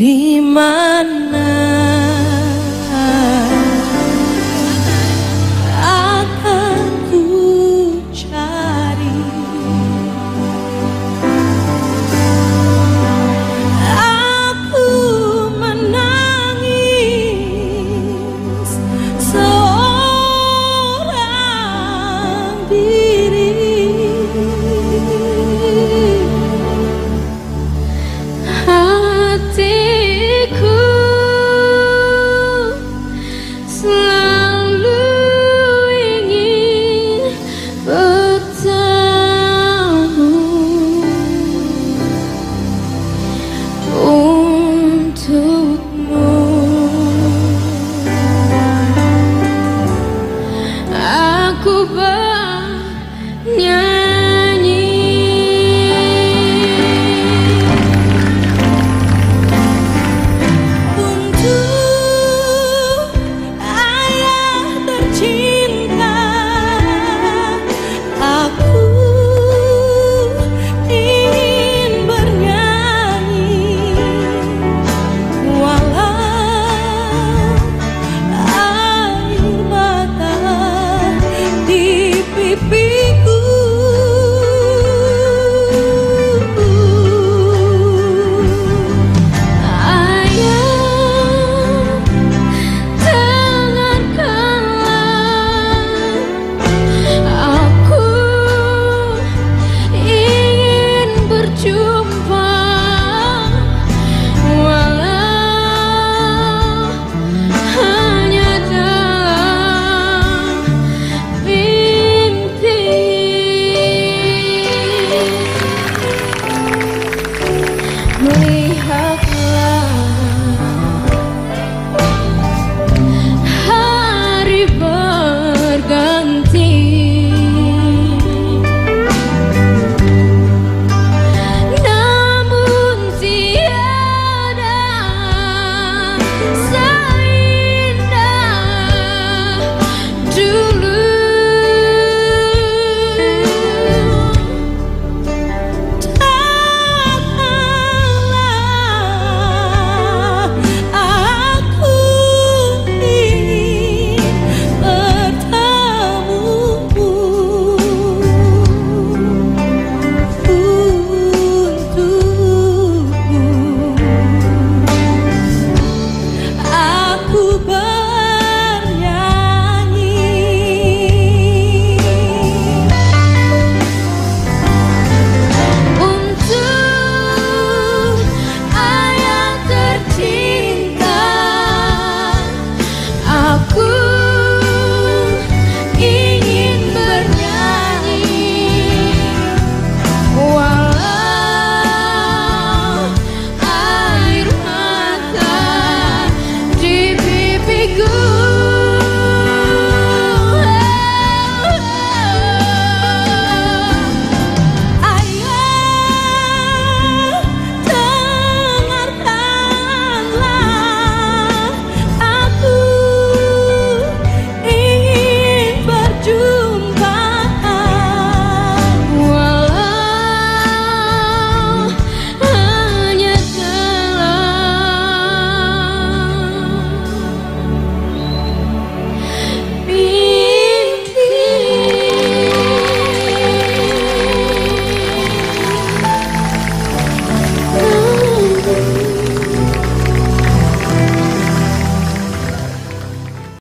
di mana akan ku cari? Aku menangis seorang diri. Hati 年